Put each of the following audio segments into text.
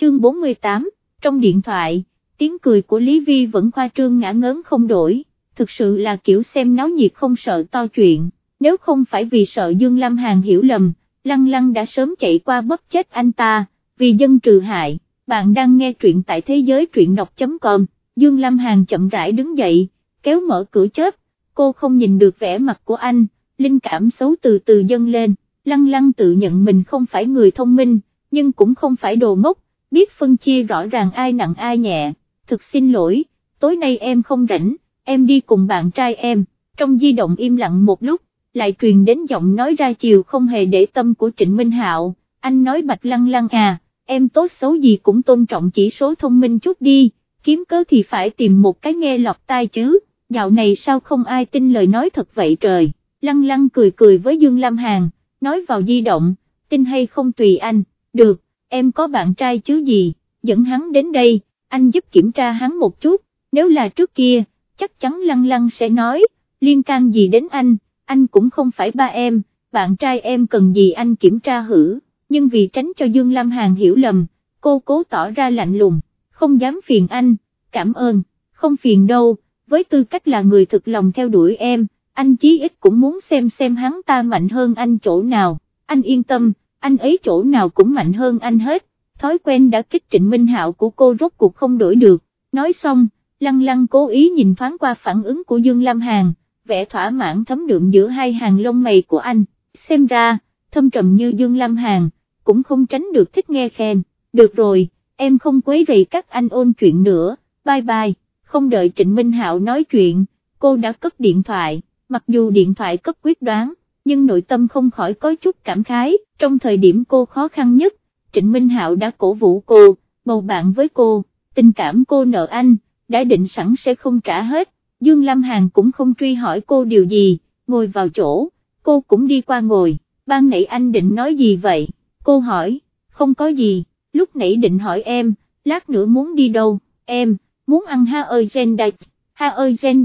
chương 48, trong điện thoại, tiếng cười của Lý Vi vẫn khoa trương ngã ngớn không đổi, thực sự là kiểu xem náo nhiệt không sợ to chuyện, nếu không phải vì sợ Dương Lam Hàn hiểu lầm, Lăng Lăng đã sớm chạy qua bóp chết anh ta, vì dân trừ hại, bạn đang nghe truyện tại thế giới truyện đọc.com, Dương Lam Hàn chậm rãi đứng dậy, kéo mở cửa chớp, cô không nhìn được vẻ mặt của anh, linh cảm xấu từ từ dâng lên, Lăng Lăng tự nhận mình không phải người thông minh, nhưng cũng không phải đồ ngốc, biết phân chia rõ ràng ai nặng ai nhẹ, thực xin lỗi, tối nay em không rảnh, em đi cùng bạn trai em, trong di động im lặng một lúc, lại truyền đến giọng nói ra chiều không hề để tâm của Trịnh Minh Hạo, anh nói bạch lăng lăng à, em tốt xấu gì cũng tôn trọng chỉ số thông minh chút đi, kiếm cớ thì phải tìm một cái nghe lọt tai chứ, dạo này sao không ai tin lời nói thật vậy trời, lăng lăng cười cười với Dương Lam Hàn, nói vào di động, tin hay không tùy anh, được, em có bạn trai chứ gì, dẫn hắn đến đây, anh giúp kiểm tra hắn một chút, nếu là trước kia, chắc chắn lăng lăng sẽ nói, liên can gì đến anh, anh cũng không phải ba em, bạn trai em cần gì anh kiểm tra hử, nhưng vì tránh cho Dương Lam Hàn hiểu lầm, cô cố tỏ ra lạnh lùng, không dám phiền anh, cảm ơn, không phiền đâu, với tư cách là người thực lòng theo đuổi em, anh chí ít cũng muốn xem xem hắn ta mạnh hơn anh chỗ nào, anh yên tâm, anh ấy chỗ nào cũng mạnh hơn anh hết, thói quen đã kích trịnh minh hạo của cô rốt cuộc không đổi được, nói xong, lăng lăng cố ý nhìn thoáng qua phản ứng của Dương Lam Hàn, vẻ thỏa mãn thấm đượm giữa hai hàng lông mày của anh, xem ra, thâm trầm như Dương Lam Hàn, cũng không tránh được thích nghe khen, được rồi, em không quấy rầy các anh ôn chuyện nữa, bye bye, không đợi Trịnh Minh Hạo nói chuyện, cô đã cất điện thoại, mặc dù điện thoại cấp quyết đoán, nhưng nội tâm không khỏi có chút cảm khái, trong thời điểm cô khó khăn nhất, Trịnh Minh Hạo đã cổ vũ cô, bầu bạn với cô, tình cảm cô nợ anh, đã định sẵn sẽ không trả hết, Dương Lam Hàn cũng không truy hỏi cô điều gì, ngồi vào chỗ, cô cũng đi qua ngồi, ban nãy anh định nói gì vậy, cô hỏi, không có gì, lúc nãy định hỏi em, lát nữa muốn đi đâu, em, muốn ăn ha ơi gen ha ơi gen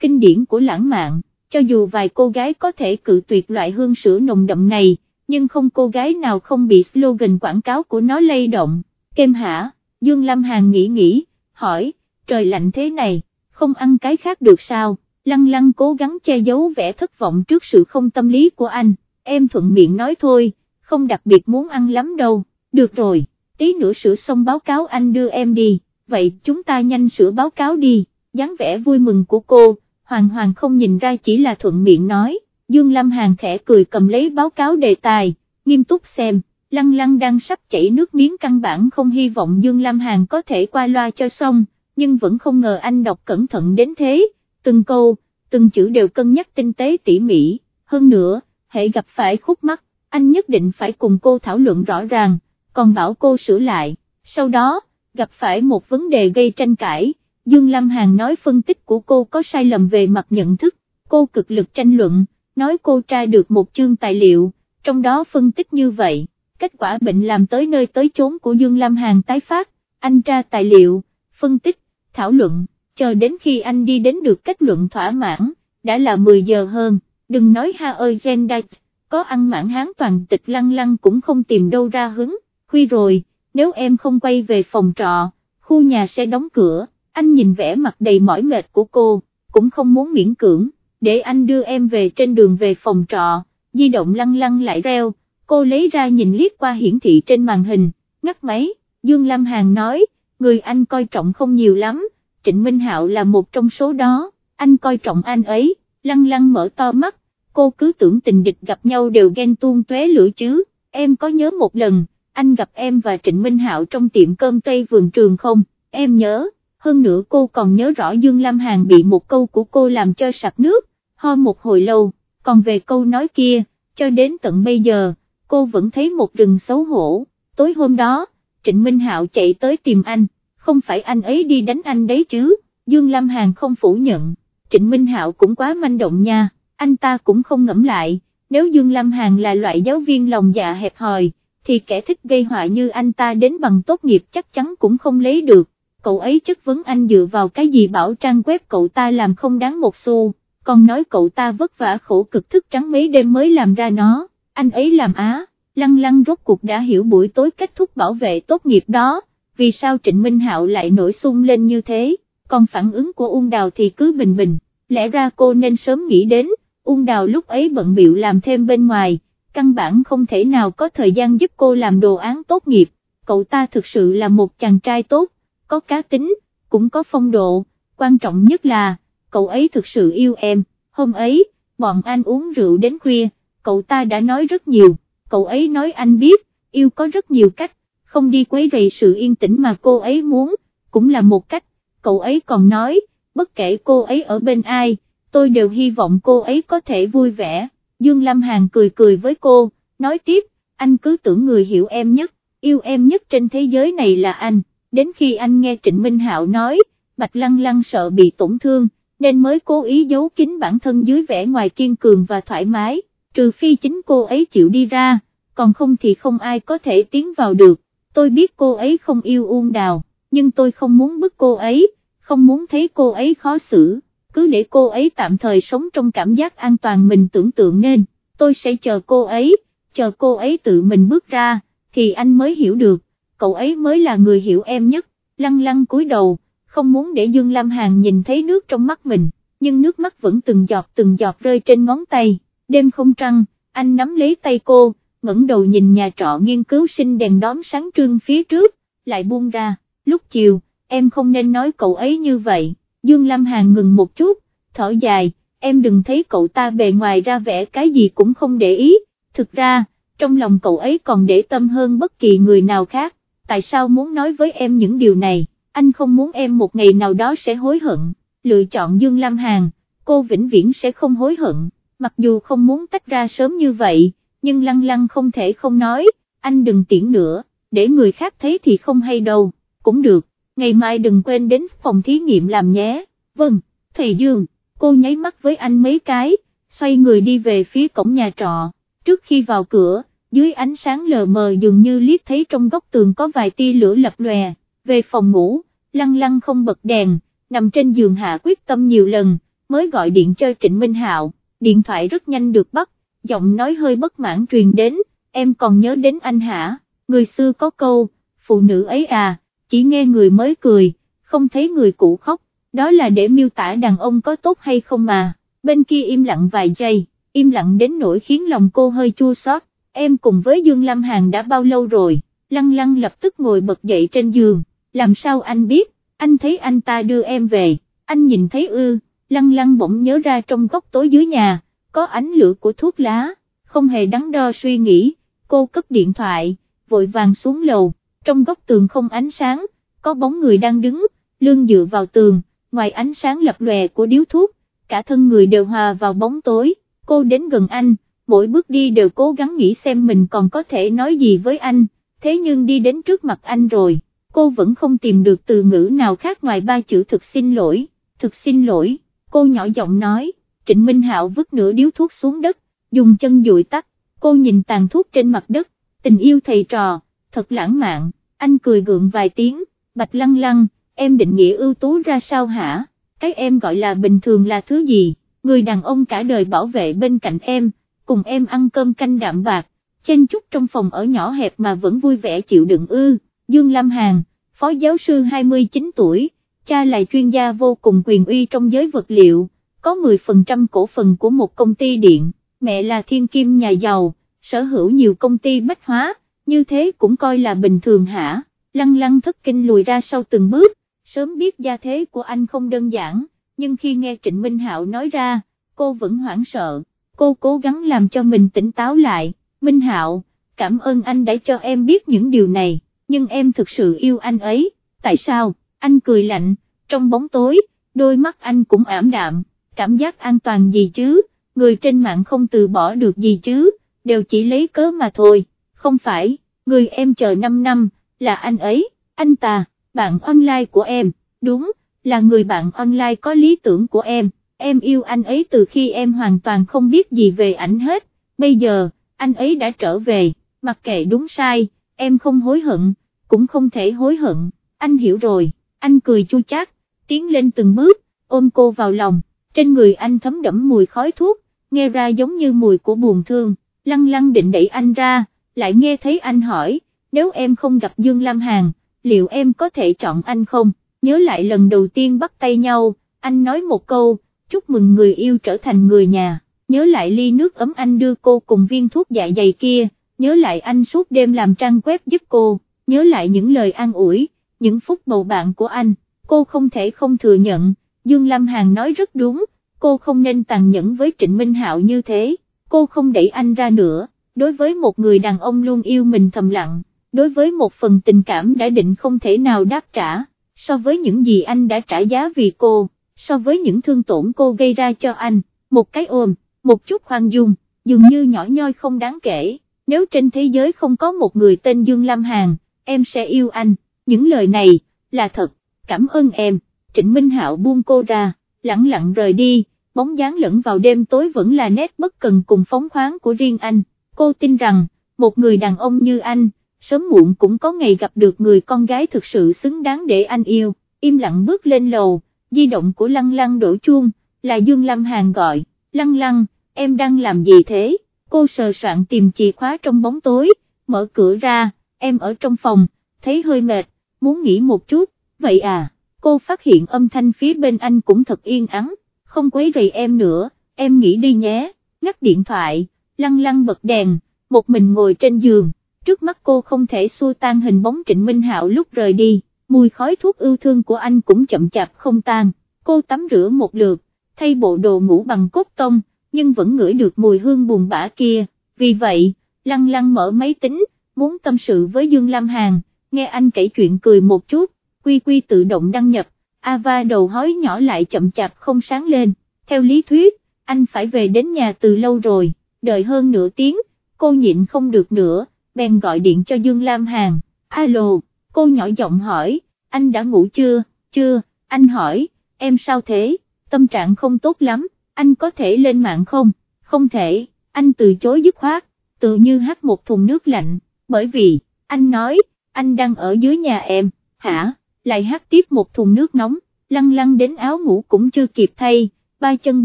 kinh điển của lãng mạn, cho dù vài cô gái có thể cự tuyệt loại hương sữa nồng đậm này, nhưng không cô gái nào không bị slogan quảng cáo của nó lay động, kem hả, Dương Lam Hàn nghĩ nghĩ, hỏi, trời lạnh thế này, không ăn cái khác được sao, lăng lăng cố gắng che giấu vẻ thất vọng trước sự không tâm lý của anh, em thuận miệng nói thôi, không đặc biệt muốn ăn lắm đâu, được rồi, tí nữa sửa xong báo cáo anh đưa em đi, vậy chúng ta nhanh sửa báo cáo đi, dáng vẻ vui mừng của cô, hoàng hoàng không nhìn ra chỉ là thuận miệng nói, Dương Lâm Hàn khẽ cười cầm lấy báo cáo đề tài, nghiêm túc xem, lăng lăng đang sắp chảy nước miếng căn bản không hy vọng Dương Lâm Hàn có thể qua loa cho xong, nhưng vẫn không ngờ anh đọc cẩn thận đến thế, từng câu, từng chữ đều cân nhắc tinh tế tỉ mỉ, hơn nữa, hệ gặp phải khúc mắc, anh nhất định phải cùng cô thảo luận rõ ràng, còn bảo cô sửa lại, sau đó, gặp phải một vấn đề gây tranh cãi, Dương Lâm Hàn nói phân tích của cô có sai lầm về mặt nhận thức, cô cực lực tranh luận, nói cô tra được một chương tài liệu, trong đó phân tích như vậy, kết quả bệnh làm tới nơi tới chốn của Dương Lâm Hàn tái phát, anh tra tài liệu, phân tích, thảo luận, chờ đến khi anh đi đến được kết luận thỏa mãn, đã là 10 giờ hơn, đừng nói ha ơi gen đạch, có ăn mãn hán toàn tịch lăng lăng cũng không tìm đâu ra hứng, khuya rồi, nếu em không quay về phòng trọ, khu nhà sẽ đóng cửa, anh nhìn vẻ mặt đầy mỏi mệt của cô, cũng không muốn miễn cưỡng, để anh đưa em về trên đường về phòng trọ, di động lăng lăng lại reo, cô lấy ra nhìn liếc qua hiển thị trên màn hình, ngắt máy, Dương Lam Hàn nói, người anh coi trọng không nhiều lắm, Trịnh Minh Hạo là một trong số đó, anh coi trọng anh ấy, lăng lăng mở to mắt, cô cứ tưởng tình địch gặp nhau đều ghen tuôn tuế lửa chứ, em có nhớ một lần, anh gặp em và Trịnh Minh Hạo trong tiệm cơm Tây vườn trường không, em nhớ, hơn nữa cô còn nhớ rõ Dương Lam Hàn bị một câu của cô làm cho sặc nước, ho một hồi lâu, còn về câu nói kia, cho đến tận bây giờ, cô vẫn thấy một rừng xấu hổ, tối hôm đó, Trịnh Minh Hạo chạy tới tìm anh, không phải anh ấy đi đánh anh đấy chứ, Dương Lam Hàn không phủ nhận, Trịnh Minh Hạo cũng quá manh động nha, anh ta cũng không ngẫm lại, nếu Dương Lam Hàn là loại giáo viên lòng dạ hẹp hòi, thì kẻ thích gây họa như anh ta đến bằng tốt nghiệp chắc chắn cũng không lấy được, cậu ấy chất vấn anh dựa vào cái gì bảo trang web cậu ta làm không đáng một xu, còn nói cậu ta vất vả khổ cực thức trắng mấy đêm mới làm ra nó, anh ấy làm á, lăng lăng rốt cuộc đã hiểu buổi tối kết thúc bảo vệ tốt nghiệp đó, vì sao Trịnh Minh Hạo lại nổi sung lên như thế, còn phản ứng của ung Đào thì cứ bình bình, lẽ ra cô nên sớm nghĩ đến, ung Đào lúc ấy bận biệu làm thêm bên ngoài, căn bản không thể nào có thời gian giúp cô làm đồ án tốt nghiệp, cậu ta thực sự là một chàng trai tốt, có cá tính, cũng có phong độ, quan trọng nhất là, cậu ấy thực sự yêu em, hôm ấy, bọn anh uống rượu đến khuya, cậu ta đã nói rất nhiều, cậu ấy nói anh biết, yêu có rất nhiều cách, không đi quấy rầy sự yên tĩnh mà cô ấy muốn, cũng là một cách, cậu ấy còn nói, bất kể cô ấy ở bên ai, tôi đều hy vọng cô ấy có thể vui vẻ, Dương Lâm Hàn cười cười với cô, nói tiếp, anh cứ tưởng người hiểu em nhất, yêu em nhất trên thế giới này là anh, đến khi anh nghe Trịnh Minh Hạo nói, Bạch Lăng Lăng sợ bị tổn thương, nên mới cố ý giấu kín bản thân dưới vẻ ngoài kiên cường và thoải mái, trừ phi chính cô ấy chịu đi ra, còn không thì không ai có thể tiến vào được, tôi biết cô ấy không yêu Uông Đào, nhưng tôi không muốn bức cô ấy, không muốn thấy cô ấy khó xử, cứ để cô ấy tạm thời sống trong cảm giác an toàn mình tưởng tượng nên, tôi sẽ chờ cô ấy, chờ cô ấy tự mình bước ra, thì anh mới hiểu được, cậu ấy mới là người hiểu em nhất, lăng lăng cúi đầu không muốn để Dương Lam Hàn nhìn thấy nước trong mắt mình, nhưng nước mắt vẫn từng giọt từng giọt rơi trên ngón tay, đêm không trăng, anh nắm lấy tay cô, ngẩng đầu nhìn nhà trọ nghiên cứu sinh đèn đóm sáng trương phía trước, lại buông ra, lúc chiều, em không nên nói cậu ấy như vậy, Dương Lam Hàn ngừng một chút, thở dài, em đừng thấy cậu ta bề ngoài ra vẻ cái gì cũng không để ý, thực ra, trong lòng cậu ấy còn để tâm hơn bất kỳ người nào khác, tại sao muốn nói với em những điều này? anh không muốn em một ngày nào đó sẽ hối hận, lựa chọn Dương Lam Hàn, cô vĩnh viễn sẽ không hối hận, mặc dù không muốn tách ra sớm như vậy, nhưng lăng lăng không thể không nói, anh đừng tiễn nữa, để người khác thấy thì không hay đâu, cũng được, ngày mai đừng quên đến phòng thí nghiệm làm nhé, vâng, thầy Dương, cô nháy mắt với anh mấy cái, xoay người đi về phía cổng nhà trọ, trước khi vào cửa, dưới ánh sáng lờ mờ dường như liếc thấy trong góc tường có vài tia lửa lập lòe. Về phòng ngủ, lăng lăng không bật đèn, nằm trên giường hạ quyết tâm nhiều lần, mới gọi điện cho Trịnh Minh Hạo, điện thoại rất nhanh được bắt, giọng nói hơi bất mãn truyền đến, em còn nhớ đến anh hả, người xưa có câu, phụ nữ ấy à, chỉ nghe người mới cười, không thấy người cũ khóc, đó là để miêu tả đàn ông có tốt hay không mà, bên kia im lặng vài giây, im lặng đến nỗi khiến lòng cô hơi chua xót em cùng với Dương Lâm Hàn đã bao lâu rồi, lăng lăng lập tức ngồi bật dậy trên giường, làm sao anh biết, anh thấy anh ta đưa em về, anh nhìn thấy ư, lăng lăng bỗng nhớ ra trong góc tối dưới nhà, có ánh lửa của thuốc lá, không hề đắn đo suy nghĩ, cô cấp điện thoại, vội vàng xuống lầu, trong góc tường không ánh sáng, có bóng người đang đứng, lưng dựa vào tường, ngoài ánh sáng lập lòe của điếu thuốc, cả thân người đều hòa vào bóng tối, cô đến gần anh, mỗi bước đi đều cố gắng nghĩ xem mình còn có thể nói gì với anh, thế nhưng đi đến trước mặt anh rồi cô vẫn không tìm được từ ngữ nào khác ngoài ba chữ thực xin lỗi, thực xin lỗi, cô nhỏ giọng nói, Trịnh Minh Hạo vứt nửa điếu thuốc xuống đất, dùng chân dụi tắt, cô nhìn tàn thuốc trên mặt đất, tình yêu thầy trò, thật lãng mạn, anh cười gượng vài tiếng, bạch lăng lăng, em định nghĩa ưu tú ra sao hả, cái em gọi là bình thường là thứ gì, người đàn ông cả đời bảo vệ bên cạnh em, cùng em ăn cơm canh đạm bạc, chen chút trong phòng ở nhỏ hẹp mà vẫn vui vẻ chịu đựng ư. Dương Lâm Hàn, phó giáo sư 29 tuổi, cha là chuyên gia vô cùng quyền uy trong giới vật liệu, có 10% cổ phần của một công ty điện, mẹ là thiên kim nhà giàu, sở hữu nhiều công ty bách hóa, như thế cũng coi là bình thường hả, lăng lăng thất kinh lùi ra sau từng bước, sớm biết gia thế của anh không đơn giản, nhưng khi nghe Trịnh Minh Hạo nói ra, cô vẫn hoảng sợ, cô cố gắng làm cho mình tỉnh táo lại, Minh Hạo, cảm ơn anh đã cho em biết những điều này nhưng em thực sự yêu anh ấy, tại sao, anh cười lạnh, trong bóng tối, đôi mắt anh cũng ảm đạm, cảm giác an toàn gì chứ, người trên mạng không từ bỏ được gì chứ, đều chỉ lấy cớ mà thôi, không phải, người em chờ 5 năm, là anh ấy, anh ta, bạn online của em, đúng, là người bạn online có lý tưởng của em, em yêu anh ấy từ khi em hoàn toàn không biết gì về ảnh hết, bây giờ, anh ấy đã trở về, mặc kệ đúng sai, em không hối hận, cũng không thể hối hận, anh hiểu rồi, anh cười chua chát, tiến lên từng bước, ôm cô vào lòng, trên người anh thấm đẫm mùi khói thuốc, nghe ra giống như mùi của buồn thương, lăng lăng định đẩy anh ra, lại nghe thấy anh hỏi, nếu em không gặp Dương Lam Hàn, liệu em có thể chọn anh không, nhớ lại lần đầu tiên bắt tay nhau, anh nói một câu, chúc mừng người yêu trở thành người nhà, nhớ lại ly nước ấm anh đưa cô cùng viên thuốc dạ dày kia, nhớ lại anh suốt đêm làm trang web giúp cô, nhớ lại những lời an ủi, những phút bầu bạn của anh, cô không thể không thừa nhận, Dương Lam Hàn nói rất đúng, cô không nên tàn nhẫn với Trịnh Minh Hạo như thế, cô không đẩy anh ra nữa, đối với một người đàn ông luôn yêu mình thầm lặng, đối với một phần tình cảm đã định không thể nào đáp trả, so với những gì anh đã trả giá vì cô, so với những thương tổn cô gây ra cho anh, một cái ôm, một chút khoan dung, dường như nhỏ nhoi không đáng kể, nếu trên thế giới không có một người tên Dương Lam Hàn, em sẽ yêu anh, những lời này, là thật, cảm ơn em, Trịnh Minh Hạo buông cô ra, lặng lặng rời đi, bóng dáng lẫn vào đêm tối vẫn là nét bất cần cùng phóng khoáng của riêng anh, cô tin rằng, một người đàn ông như anh, sớm muộn cũng có ngày gặp được người con gái thực sự xứng đáng để anh yêu, im lặng bước lên lầu, di động của lăng lăng đổ chuông, là Dương Lam Hàn gọi, lăng lăng, em đang làm gì thế, cô sờ soạn tìm chìa khóa trong bóng tối, mở cửa ra, em ở trong phòng, thấy hơi mệt, muốn nghỉ một chút, vậy à, cô phát hiện âm thanh phía bên anh cũng thật yên ắng, không quấy rầy em nữa, em nghỉ đi nhé, ngắt điện thoại, lăng lăng bật đèn, một mình ngồi trên giường, trước mắt cô không thể xua tan hình bóng Trịnh Minh Hạo lúc rời đi, mùi khói thuốc ưu thương của anh cũng chậm chạp không tan, cô tắm rửa một lượt, thay bộ đồ ngủ bằng cốt tông, nhưng vẫn ngửi được mùi hương buồn bã kia, vì vậy, lăng lăng mở máy tính, muốn tâm sự với Dương Lam Hàn, nghe anh kể chuyện cười một chút, quy quy tự động đăng nhập, Ava đầu hói nhỏ lại chậm chạp không sáng lên, theo lý thuyết, anh phải về đến nhà từ lâu rồi, đợi hơn nửa tiếng, cô nhịn không được nữa, bèn gọi điện cho Dương Lam Hàn, alo, cô nhỏ giọng hỏi, anh đã ngủ chưa, chưa, anh hỏi, em sao thế, tâm trạng không tốt lắm, anh có thể lên mạng không, không thể, anh từ chối dứt khoát, tự như hát một thùng nước lạnh, bởi vì, anh nói, anh đang ở dưới nhà em, hả, lại hát tiếp một thùng nước nóng, lăn lăn đến áo ngủ cũng chưa kịp thay, ba chân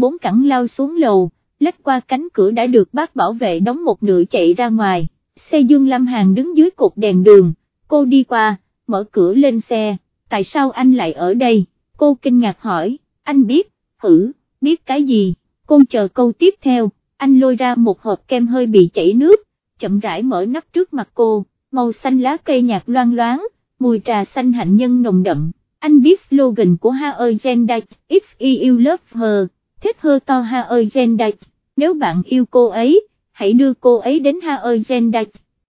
bốn cẳng lao xuống lầu, lách qua cánh cửa đã được bác bảo vệ đóng một nửa chạy ra ngoài, xe Dương Lâm Hàn đứng dưới cột đèn đường, cô đi qua, mở cửa lên xe, tại sao anh lại ở đây, cô kinh ngạc hỏi, anh biết, hử, biết cái gì, cô chờ câu tiếp theo, anh lôi ra một hộp kem hơi bị chảy nước, chậm rãi mở nắp trước mặt cô, màu xanh lá cây nhạt loang loáng, mùi trà xanh hạnh nhân nồng đậm, anh biết slogan của Ha Agenda, If you love her, thích her to Ha Agenda, nếu bạn yêu cô ấy, hãy đưa cô ấy đến Ha Agenda.